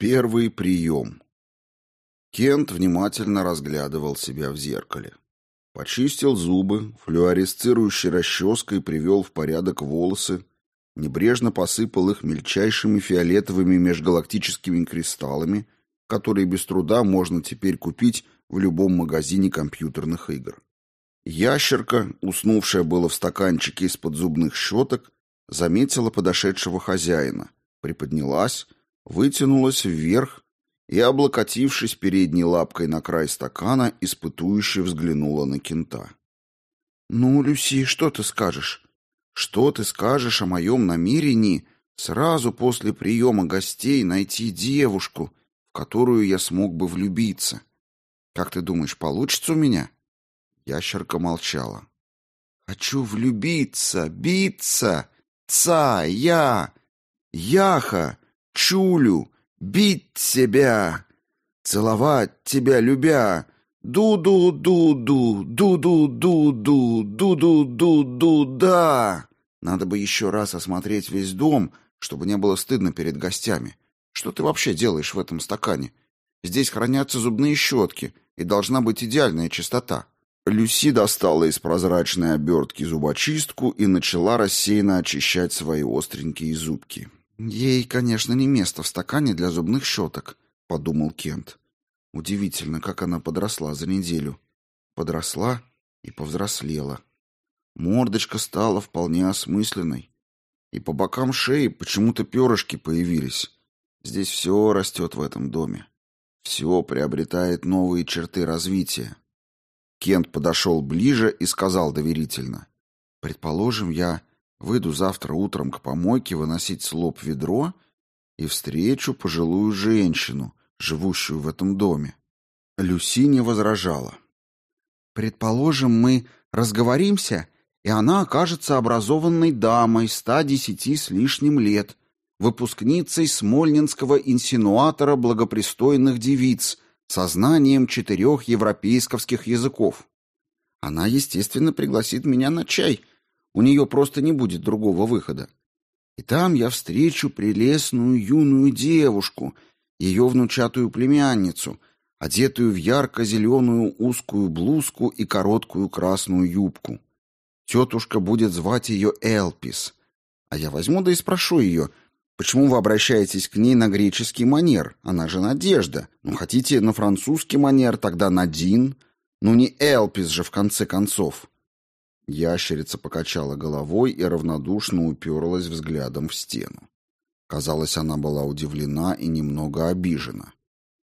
Первый прием. Кент внимательно разглядывал себя в зеркале. Почистил зубы, флюоресцирующей расческой привел в порядок волосы, небрежно посыпал их мельчайшими фиолетовыми межгалактическими кристаллами, которые без труда можно теперь купить в любом магазине компьютерных игр. Ящерка, уснувшая было в стаканчике из-под зубных щеток, заметила подошедшего хозяина, приподнялась, вытянулась вверх и, облокотившись передней лапкой на край стакана, испытующе взглянула на кента. «Ну, Люси, что ты скажешь? Что ты скажешь о моем намерении сразу после приема гостей найти девушку, в которую я смог бы влюбиться? Как ты думаешь, получится у меня?» Ящерка молчала. «Хочу влюбиться, биться, ца, я, яха, чулю, бить тебя, целовать тебя любя, ду-ду-ду-ду, ду-ду-ду-ду, ду-ду-ду-ду, да. Надо бы еще раз осмотреть весь дом, чтобы не было стыдно перед гостями. Что ты вообще делаешь в этом стакане? Здесь хранятся зубные щетки, и должна быть идеальная чистота. Люси достала из прозрачной обертки зубочистку и начала рассеянно очищать свои остренькие зубки. «Ей, конечно, не место в стакане для зубных щеток», — подумал Кент. Удивительно, как она подросла за неделю. Подросла и повзрослела. Мордочка стала вполне осмысленной. И по бокам шеи почему-то перышки появились. Здесь все растет в этом доме. Все приобретает новые черты развития. Кент подошел ближе и сказал доверительно. «Предположим, я выйду завтра утром к помойке выносить с лоб ведро и встречу пожилую женщину, живущую в этом доме». Люси не возражала. «Предположим, мы разговоримся, и она окажется образованной дамой ста десяти с лишним лет, выпускницей Смольнинского инсинуатора благопристойных девиц — со знанием четырех европейских языков. Она, естественно, пригласит меня на чай. У нее просто не будет другого выхода. И там я встречу прелестную юную девушку, ее внучатую племянницу, одетую в ярко-зеленую узкую блузку и короткую красную юбку. Тетушка будет звать ее Элпис. А я возьму да и спрошу ее, Почему вы обращаетесь к ней на греческий манер? Она же Надежда. Ну, хотите на французский манер, тогда Надин. Ну, не Элпис же, в конце концов. Ящерица покачала головой и равнодушно уперлась взглядом в стену. Казалось, она была удивлена и немного обижена.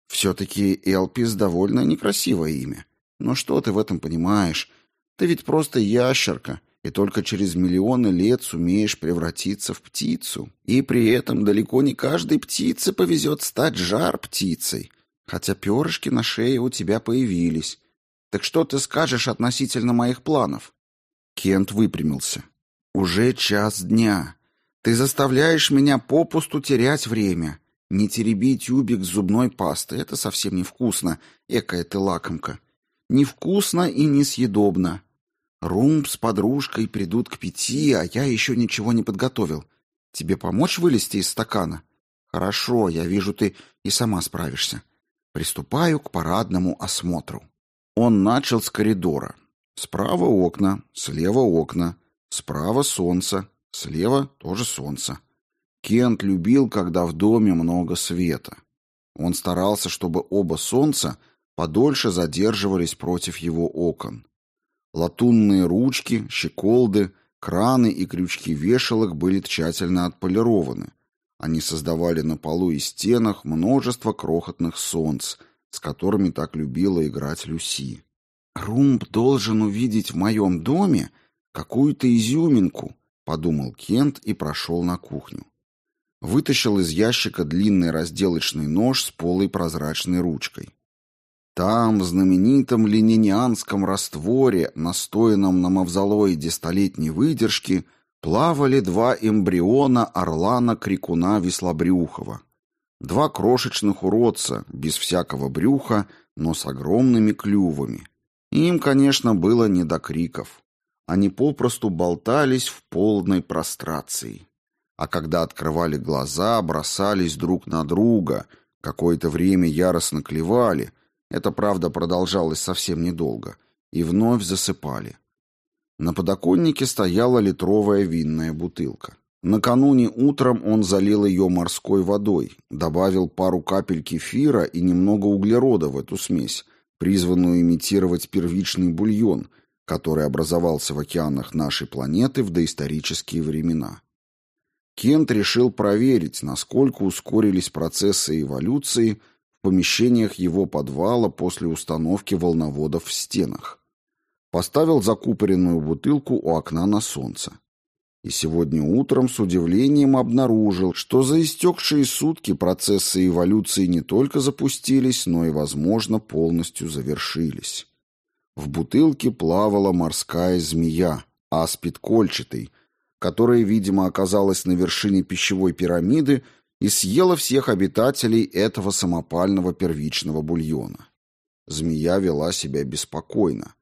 «Все-таки Элпис довольно некрасивое имя. Но что ты в этом понимаешь? Ты ведь просто ящерка, и только через миллионы лет сумеешь превратиться в птицу. И при этом далеко не каждой птице повезет стать жар-птицей, хотя перышки на шее у тебя появились. Так что ты скажешь относительно моих планов?» Кент выпрямился. «Уже час дня. Ты заставляешь меня попусту терять время. Не тереби тюбик зубной пастой, это совсем невкусно, экая ты лакомка. Невкусно и несъедобно. Румб с подружкой придут к пяти, а я еще ничего не подготовил. Тебе помочь вылезти из стакана? Хорошо, я вижу, ты и сама справишься. Приступаю к парадному осмотру. Он начал с коридора. Справа окна, слева окна, справа солнце, слева тоже солнце. Кент любил, когда в доме много света. Он старался, чтобы оба солнца подольше задерживались против его окон. Латунные ручки, щеколды, краны и крючки вешалок были тщательно отполированы. Они создавали на полу и стенах множество крохотных солнц, с которыми так любила играть Люси. «Румб должен увидеть в моем доме какую-то изюминку», — подумал Кент и прошел на кухню. Вытащил из ящика длинный разделочный нож с полой прозрачной ручкой. Там, в знаменитом ленинианском растворе, настоянном на мавзолоиде столетней выдержки, плавали два эмбриона орлана-крикуна Веслобрюхова. Два крошечных уродца, без всякого брюха, но с огромными клювами. Им, конечно, было не до криков. Они попросту болтались в полной прострации. А когда открывали глаза, бросались друг на друга — Какое-то время яростно клевали, это, правда, продолжалось совсем недолго, и вновь засыпали. На подоконнике стояла литровая винная бутылка. Накануне утром он залил ее морской водой, добавил пару капель кефира и немного углерода в эту смесь, призванную имитировать первичный бульон, который образовался в океанах нашей планеты в доисторические времена. Кент решил проверить, насколько ускорились процессы эволюции в помещениях его подвала после установки волноводов в стенах. Поставил закупоренную бутылку у окна на солнце. И сегодня утром с удивлением обнаружил, что за истекшие сутки процессы эволюции не только запустились, но и, возможно, полностью завершились. В бутылке плавала морская змея, аспид кольчатый, которая, видимо, оказалась на вершине пищевой пирамиды и съела всех обитателей этого самопального первичного бульона. Змея вела себя беспокойно.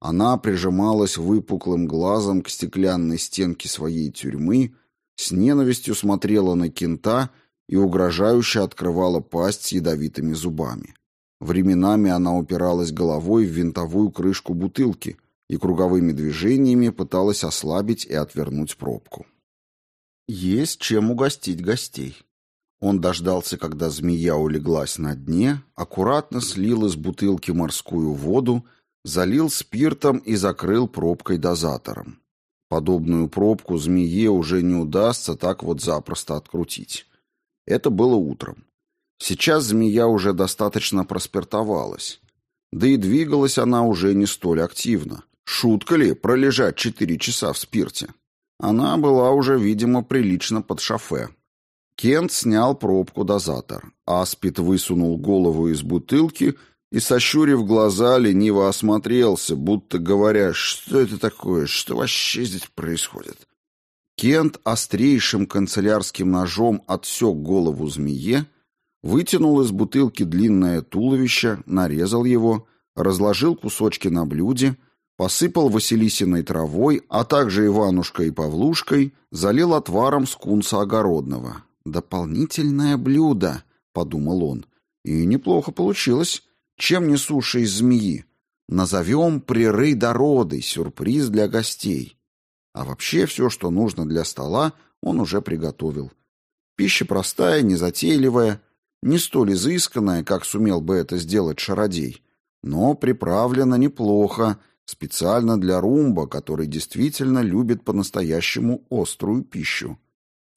Она прижималась выпуклым глазом к стеклянной стенке своей тюрьмы, с ненавистью смотрела на кента и угрожающе открывала пасть с ядовитыми зубами. Временами она упиралась головой в винтовую крышку бутылки — и круговыми движениями пыталась ослабить и отвернуть пробку. Есть чем угостить гостей. Он дождался, когда змея улеглась на дне, аккуратно слил из бутылки морскую воду, залил спиртом и закрыл пробкой-дозатором. Подобную пробку змее уже не удастся так вот запросто открутить. Это было утром. Сейчас змея уже достаточно проспиртовалась. Да и двигалась она уже не столь активно. Шутка ли пролежать четыре часа в спирте? Она была уже, видимо, прилично под шофе. Кент снял пробку-дозатор. Аспид высунул голову из бутылки и, сощурив глаза, лениво осмотрелся, будто говоря, что это такое, что вообще здесь происходит. Кент острейшим канцелярским ножом отсек голову змее, вытянул из бутылки длинное туловище, нарезал его, разложил кусочки на блюде — посыпал Василисиной травой, а также Иванушкой и Павлушкой, залил отваром скунса огородного. «Дополнительное блюдо», — подумал он. «И неплохо получилось. Чем не суша из змеи? Назовем приры дороды, сюрприз для гостей. А вообще все, что нужно для стола, он уже приготовил. Пища простая, незатейливая, не столь изысканная, как сумел бы это сделать шародей, но приправлена неплохо, Специально для румба, который действительно любит по-настоящему острую пищу.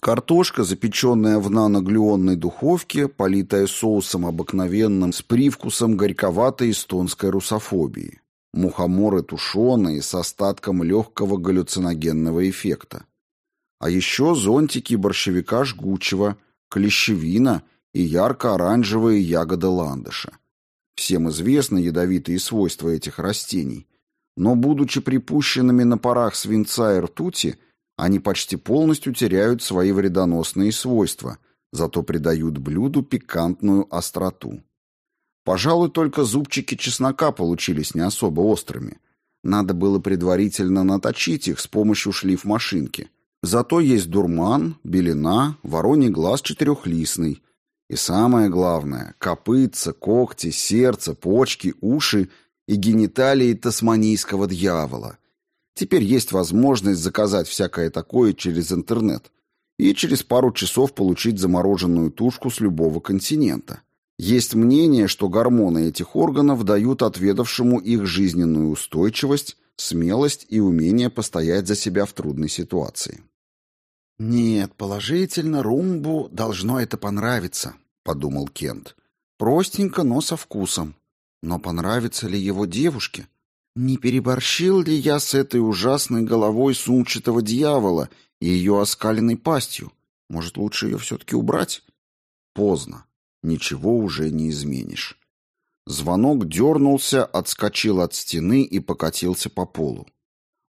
Картошка, запеченная в наноглюонной духовке, политая соусом обыкновенным с привкусом горьковатой эстонской русофобии. Мухоморы тушеные с остатком легкого галлюциногенного эффекта. А еще зонтики борщевика жгучего, клещевина и ярко-оранжевые ягоды ландыша. Всем известны ядовитые свойства этих растений, но, будучи припущенными на парах свинца и ртути, они почти полностью теряют свои вредоносные свойства, зато придают блюду пикантную остроту. Пожалуй, только зубчики чеснока получились не особо острыми. Надо было предварительно наточить их с помощью шлифмашинки. Зато есть дурман, белина, вороний глаз четырехлистный. И самое главное – копытца, когти, сердце, почки, уши и гениталии тасманийского дьявола. Теперь есть возможность заказать всякое такое через интернет и через пару часов получить замороженную тушку с любого континента. Есть мнение, что гормоны этих органов дают отведавшему их жизненную устойчивость, смелость и умение постоять за себя в трудной ситуации. «Нет, положительно, Румбу должно это понравиться», — подумал Кент. «Простенько, но со вкусом. Но понравится ли его девушке? Не переборщил ли я с этой ужасной головой сумчатого дьявола и ее оскаленной пастью? Может, лучше ее все-таки убрать? Поздно. Ничего уже не изменишь. Звонок дернулся, отскочил от стены и покатился по полу.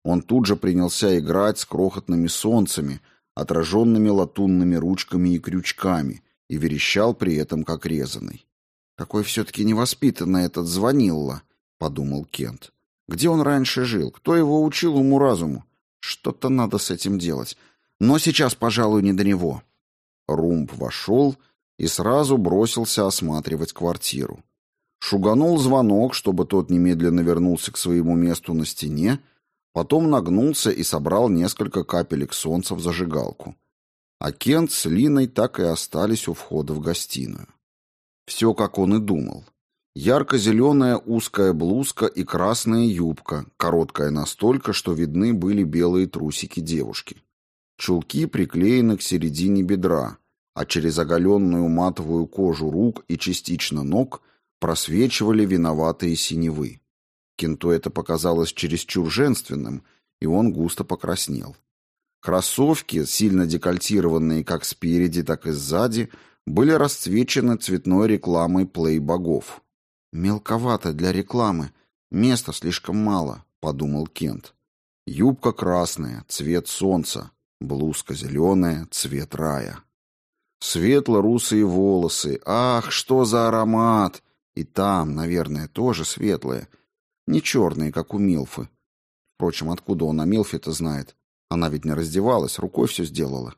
Он тут же принялся играть с крохотными солнцами, отраженными латунными ручками и крючками, и верещал при этом как резанный. «Какой все-таки невоспитанный этот звонилла», — подумал Кент. «Где он раньше жил? Кто его учил уму-разуму? Что-то надо с этим делать. Но сейчас, пожалуй, не до него». Румб вошел и сразу бросился осматривать квартиру. Шуганул звонок, чтобы тот немедленно вернулся к своему месту на стене, потом нагнулся и собрал несколько капелек солнца в зажигалку. А Кент с Линой так и остались у входа в гостиную. Все, как он и думал. Ярко-зеленая узкая блузка и красная юбка, короткая настолько, что видны были белые трусики девушки. Чулки приклеены к середине бедра, а через оголенную матовую кожу рук и частично ног просвечивали виноватые синевы. Кенту это показалось чересчур женственным, и он густо покраснел. Кроссовки, сильно декольтированные как спереди, так и сзади, были расцвечены цветной рекламой плей-богов. «Мелковато для рекламы. Места слишком мало», — подумал Кент. Юбка красная, цвет солнца. Блузка зеленая, цвет рая. Светло-русые волосы. Ах, что за аромат! И там, наверное, тоже светлые. Не черные, как у Милфы. Впрочем, откуда он о Милфе-то знает? Она ведь не раздевалась, рукой все сделала.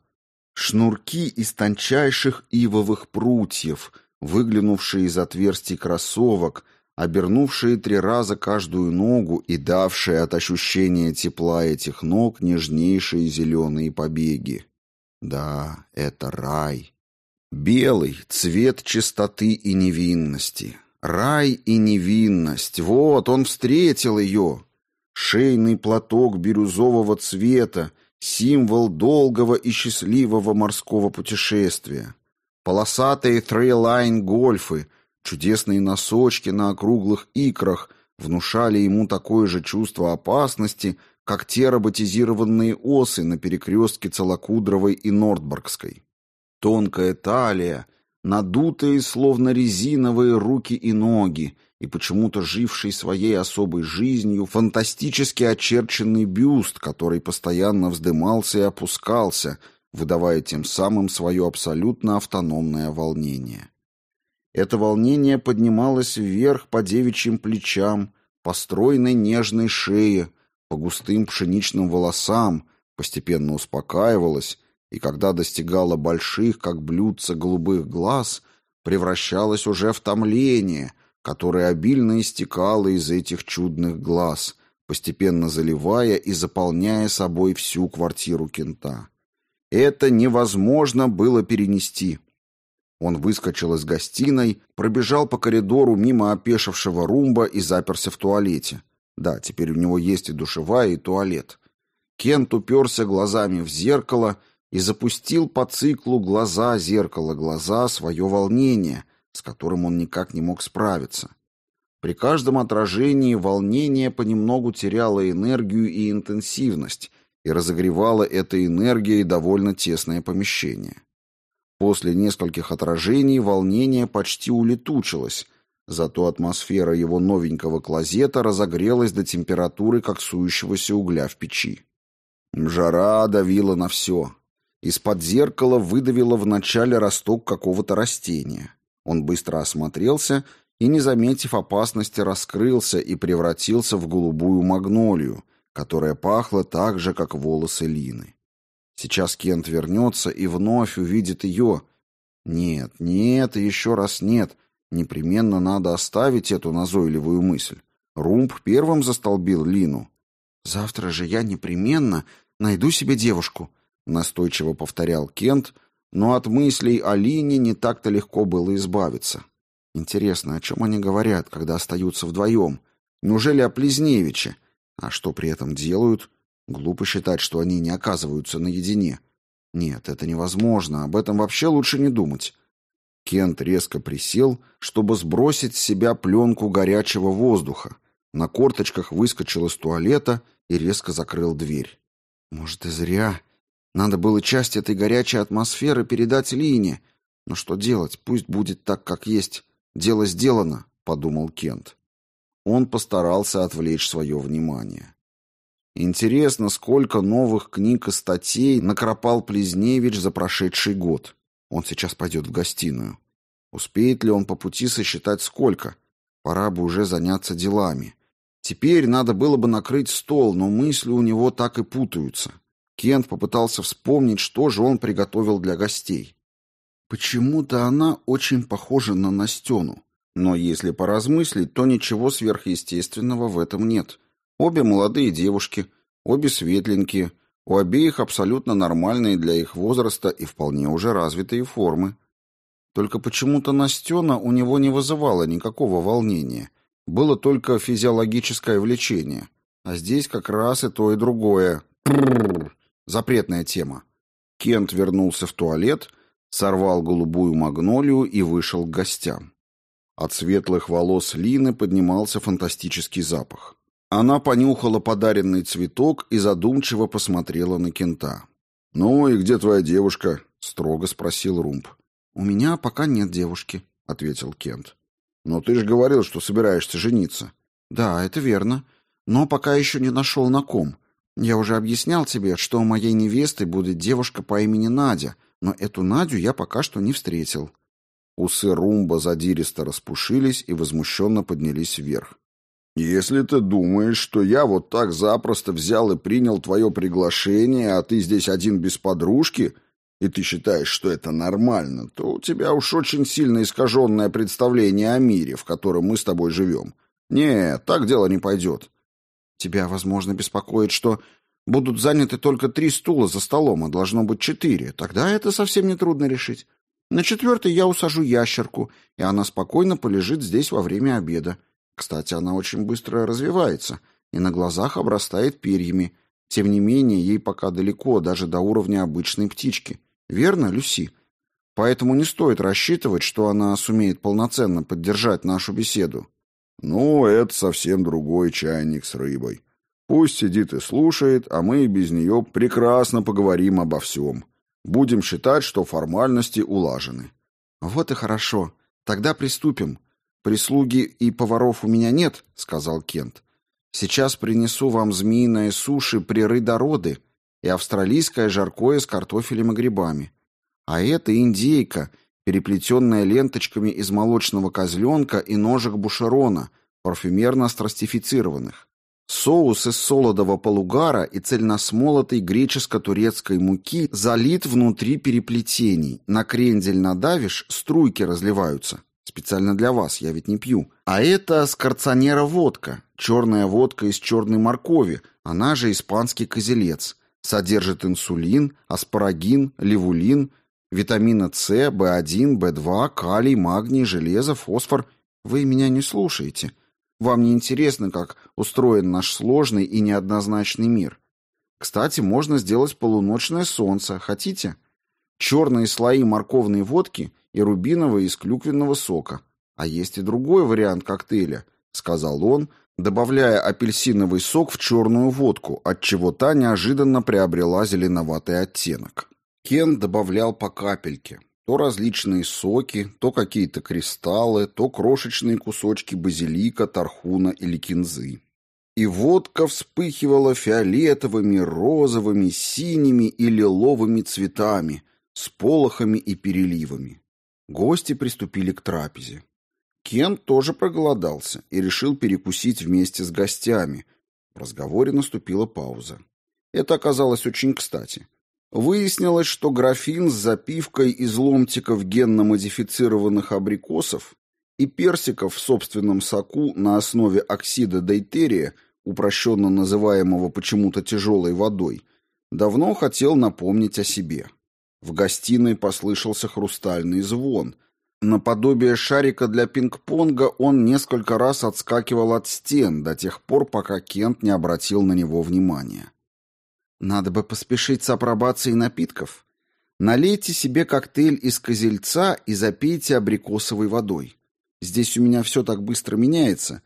Шнурки из тончайших ивовых прутьев — выглянувшие из отверстий кроссовок, обернувшие три раза каждую ногу и давшие от ощущения тепла этих ног нежнейшие зеленые побеги. Да, это рай. Белый — цвет чистоты и невинности. Рай и невинность. Вот, он встретил ее. Шейный платок бирюзового цвета, символ долгого и счастливого морского путешествия. Полосатые трейлайн-гольфы, чудесные носочки на округлых икрах внушали ему такое же чувство опасности, как те роботизированные осы на перекрестке Целокудровой и Нордборгской. Тонкая талия, надутые, словно резиновые руки и ноги, и почему-то живший своей особой жизнью фантастически очерченный бюст, который постоянно вздымался и опускался – выдавая тем самым свое абсолютно автономное волнение. Это волнение поднималось вверх по девичьим плечам, по стройной нежной шее, по густым пшеничным волосам, постепенно успокаивалось, и когда достигало больших, как блюдца, голубых глаз, превращалось уже в томление, которое обильно истекало из этих чудных глаз, постепенно заливая и заполняя собой всю квартиру кента. Это невозможно было перенести. Он выскочил из гостиной, пробежал по коридору мимо опешившего румба и заперся в туалете. Да, теперь у него есть и душевая, и туалет. Кент уперся глазами в зеркало и запустил по циклу глаза, зеркало, глаза свое волнение, с которым он никак не мог справиться. При каждом отражении волнение понемногу теряло энергию и интенсивность, и разогревала этой энергией довольно тесное помещение. После нескольких отражений волнение почти улетучилось, зато атмосфера его новенького клозета разогрелась до температуры коксующегося угля в печи. Жара давила на все. Из-под зеркала выдавило вначале росток какого-то растения. Он быстро осмотрелся и, не заметив опасности, раскрылся и превратился в голубую магнолию, которая пахла так же, как волосы Лины. Сейчас Кент вернется и вновь увидит ее. Нет, нет еще раз нет. Непременно надо оставить эту назойливую мысль. Румб первым застолбил Лину. «Завтра же я непременно найду себе девушку», — настойчиво повторял Кент, но от мыслей о Лине не так-то легко было избавиться. Интересно, о чем они говорят, когда остаются вдвоем? Неужели о Плезневиче? А что при этом делают? Глупо считать, что они не оказываются наедине. Нет, это невозможно, об этом вообще лучше не думать. Кент резко присел, чтобы сбросить с себя пленку горячего воздуха. На корточках выскочил из туалета и резко закрыл дверь. Может, и зря. Надо было часть этой горячей атмосферы передать Лине. Но что делать? Пусть будет так, как есть. Дело сделано, подумал Кент. Он постарался отвлечь свое внимание. Интересно, сколько новых книг и статей накропал Плезневич за прошедший год. Он сейчас пойдет в гостиную. Успеет ли он по пути сосчитать сколько? Пора бы уже заняться делами. Теперь надо было бы накрыть стол, но мысли у него так и путаются. Кент попытался вспомнить, что же он приготовил для гостей. Почему-то она очень похожа на Настену. Но если поразмыслить, то ничего сверхъестественного в этом нет. Обе молодые девушки, обе светленькие, у обеих абсолютно нормальные для их возраста и вполне уже развитые формы. Только почему-то Настена у него не вызывала никакого волнения. Было только физиологическое влечение. А здесь как раз и то, и другое. Запретная тема. Кент вернулся в туалет, сорвал голубую магнолию и вышел к гостям. От светлых волос Лины поднимался фантастический запах. Она понюхала подаренный цветок и задумчиво посмотрела на Кента. «Ну и где твоя девушка?» — строго спросил Румб. «У меня пока нет девушки», — ответил Кент. «Но ты же говорил, что собираешься жениться». «Да, это верно. Но пока еще не нашел на ком. Я уже объяснял тебе, что у моей невесты будет девушка по имени Надя, но эту Надю я пока что не встретил». Усы Румба задиристо распушились и возмущенно поднялись вверх. «Если ты думаешь, что я вот так запросто взял и принял твое приглашение, а ты здесь один без подружки, и ты считаешь, что это нормально, то у тебя уж очень сильно искаженное представление о мире, в котором мы с тобой живем. Нет, так дело не пойдет. Тебя, возможно, беспокоит, что будут заняты только три стула за столом, а должно быть четыре. Тогда это совсем не трудно решить. На четвертый я усажу ящерку, и она спокойно полежит здесь во время обеда. Кстати, она очень быстро развивается и на глазах обрастает перьями. Тем не менее, ей пока далеко, даже до уровня обычной птички. Верно, Люси? Поэтому не стоит рассчитывать, что она сумеет полноценно поддержать нашу беседу. Ну, это совсем другой чайник с рыбой. Пусть сидит и слушает, а мы и без нее прекрасно поговорим обо всем. Будем считать, что формальности улажены. Вот и хорошо. Тогда приступим. Прислуги и поваров у меня нет, сказал Кент. Сейчас принесу вам змеиное суши приры дороды и австралийское жаркое с картофелем и грибами. А это индейка, переплетенная ленточками из молочного козленка и ножек бушерона, парфюмерно страстифицированных. Соус из солодового полугара и цельносмолотой греческо-турецкой муки залит внутри переплетений. На крендель надавишь, струйки разливаются. Специально для вас, я ведь не пью. А это скорционера водка, черная водка из черной моркови, она же испанский козелец. Содержит инсулин, аспарагин, левулин, витамина С, В1, В2, калий, магний, железо, фосфор. Вы меня не слушаете. Вам не интересно, как устроен наш сложный и неоднозначный мир. Кстати, можно сделать полуночное солнце. Хотите? Черные слои морковной водки и рубиновые из клюквенного сока. А есть и другой вариант коктейля, сказал он, добавляя апельсиновый сок в черную водку, от чего та неожиданно приобрела зеленоватый оттенок. Кен добавлял по капельке, то различные соки, то какие-то кристаллы, то крошечные кусочки базилика, тархуна или кинзы. И водка вспыхивала фиолетовыми, розовыми, синими и лиловыми цветами, с полохами и переливами. Гости приступили к трапезе. Кен тоже проголодался и решил перекусить вместе с гостями. В разговоре наступила пауза. Это оказалось очень кстати. Выяснилось, что графин с запивкой из ломтиков генно-модифицированных абрикосов и персиков в собственном соку на основе оксида дейтерия, упрощенно называемого почему-то тяжелой водой, давно хотел напомнить о себе. В гостиной послышался хрустальный звон. Наподобие шарика для пинг-понга он несколько раз отскакивал от стен до тех пор, пока Кент не обратил на него внимания. Надо бы поспешить с апробацией напитков. Налейте себе коктейль из козельца и запейте абрикосовой водой. Здесь у меня все так быстро меняется.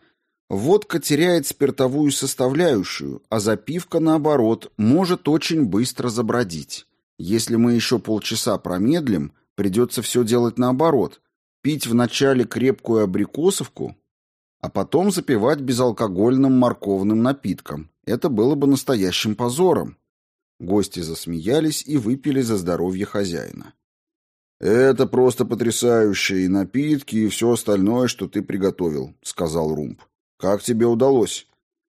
Водка теряет спиртовую составляющую, а запивка, наоборот, может очень быстро забродить. Если мы еще полчаса промедлим, придется все делать наоборот. Пить вначале крепкую абрикосовку, а потом запивать безалкогольным морковным напитком. Это было бы настоящим позором. Гости засмеялись и выпили за здоровье хозяина. «Это просто потрясающе, и напитки, и все остальное, что ты приготовил», — сказал Румб. «Как тебе удалось?»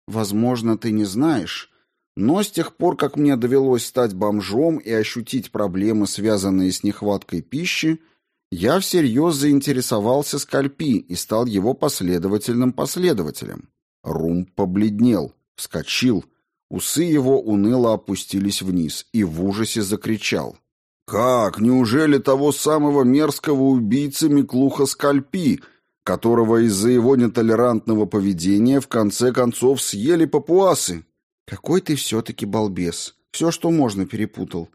«Возможно, ты не знаешь, но с тех пор, как мне довелось стать бомжом и ощутить проблемы, связанные с нехваткой пищи, Я всерьез заинтересовался Скальпи и стал его последовательным последователем. Рум побледнел, вскочил, усы его уныло опустились вниз и в ужасе закричал. «Как? Неужели того самого мерзкого убийцы Миклуха Скальпи, которого из-за его нетолерантного поведения в конце концов съели папуасы?» «Какой ты все-таки балбес! Все, что можно, перепутал.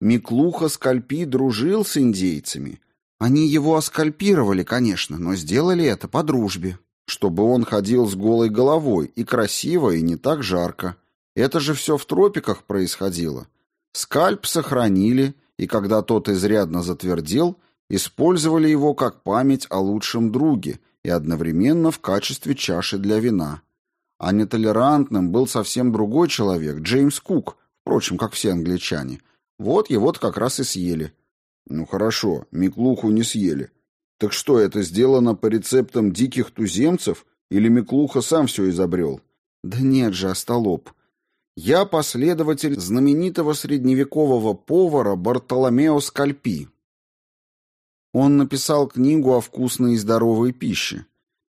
Миклуха Скальпи дружил с индейцами. Они его оскальпировали, конечно, но сделали это по дружбе. Чтобы он ходил с голой головой, и красиво, и не так жарко. Это же все в тропиках происходило. Скальп сохранили, и когда тот изрядно затвердел, использовали его как память о лучшем друге и одновременно в качестве чаши для вина. А нетолерантным был совсем другой человек, Джеймс Кук, впрочем, как все англичане. Вот его-то как раз и съели. Ну хорошо, Миклуху не съели. Так что, это сделано по рецептам диких туземцев или Миклуха сам все изобрел? Да нет же, остолоп. Я последователь знаменитого средневекового повара Бартоломео Скальпи. Он написал книгу о вкусной и здоровой пище.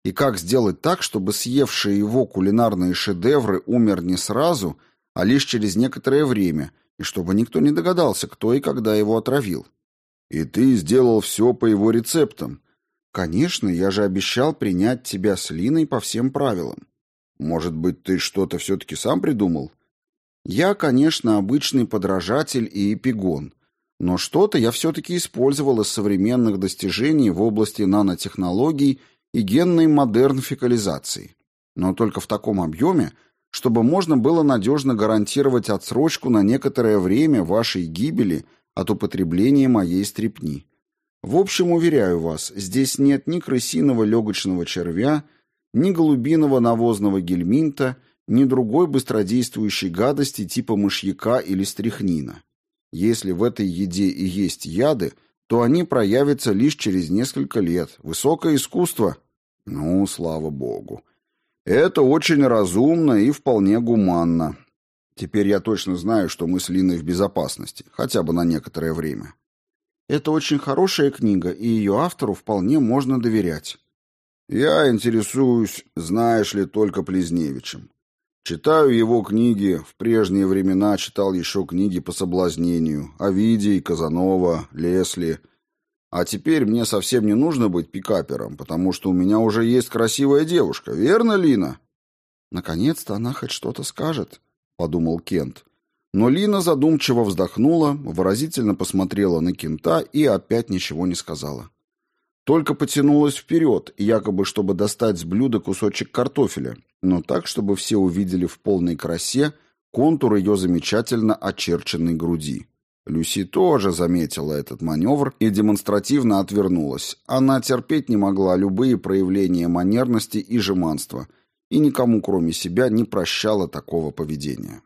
И как сделать так, чтобы съевшие его кулинарные шедевры умер не сразу, а лишь через некоторое время, и чтобы никто не догадался, кто и когда его отравил. И ты сделал все по его рецептам. Конечно, я же обещал принять тебя с Линой по всем правилам. Может быть, ты что-то все-таки сам придумал? Я, конечно, обычный подражатель и эпигон, но что-то я все-таки использовал из современных достижений в области нанотехнологий и генной модернфикализации. Но только в таком объеме, чтобы можно было надежно гарантировать отсрочку на некоторое время вашей гибели от употребления моей стрепни. В общем, уверяю вас, здесь нет ни крысиного легочного червя, ни голубиного навозного гельминта, ни другой быстродействующей гадости типа мышьяка или стрихнина. Если в этой еде и есть яды, то они проявятся лишь через несколько лет. Высокое искусство? Ну, слава богу. Это очень разумно и вполне гуманно. Теперь я точно знаю, что мы с Линой в безопасности, хотя бы на некоторое время. Это очень хорошая книга, и ее автору вполне можно доверять. Я интересуюсь, знаешь ли, только Плезневичем. Читаю его книги, в прежние времена читал еще книги по соблазнению, Овидий, Казанова, Лесли, а теперь мне совсем не нужно быть пикапером, потому что у меня уже есть красивая девушка, верно, Лина? Наконец-то она хоть что-то скажет, подумал Кент. Но Лина задумчиво вздохнула, выразительно посмотрела на Кента и опять ничего не сказала. Только потянулась вперед, якобы чтобы достать с блюда кусочек картофеля, но так, чтобы все увидели в полной красе контур ее замечательно очерченной груди. Люси тоже заметила этот маневр и демонстративно отвернулась. Она терпеть не могла любые проявления манерности и жеманства и никому, кроме себя, не прощала такого поведения.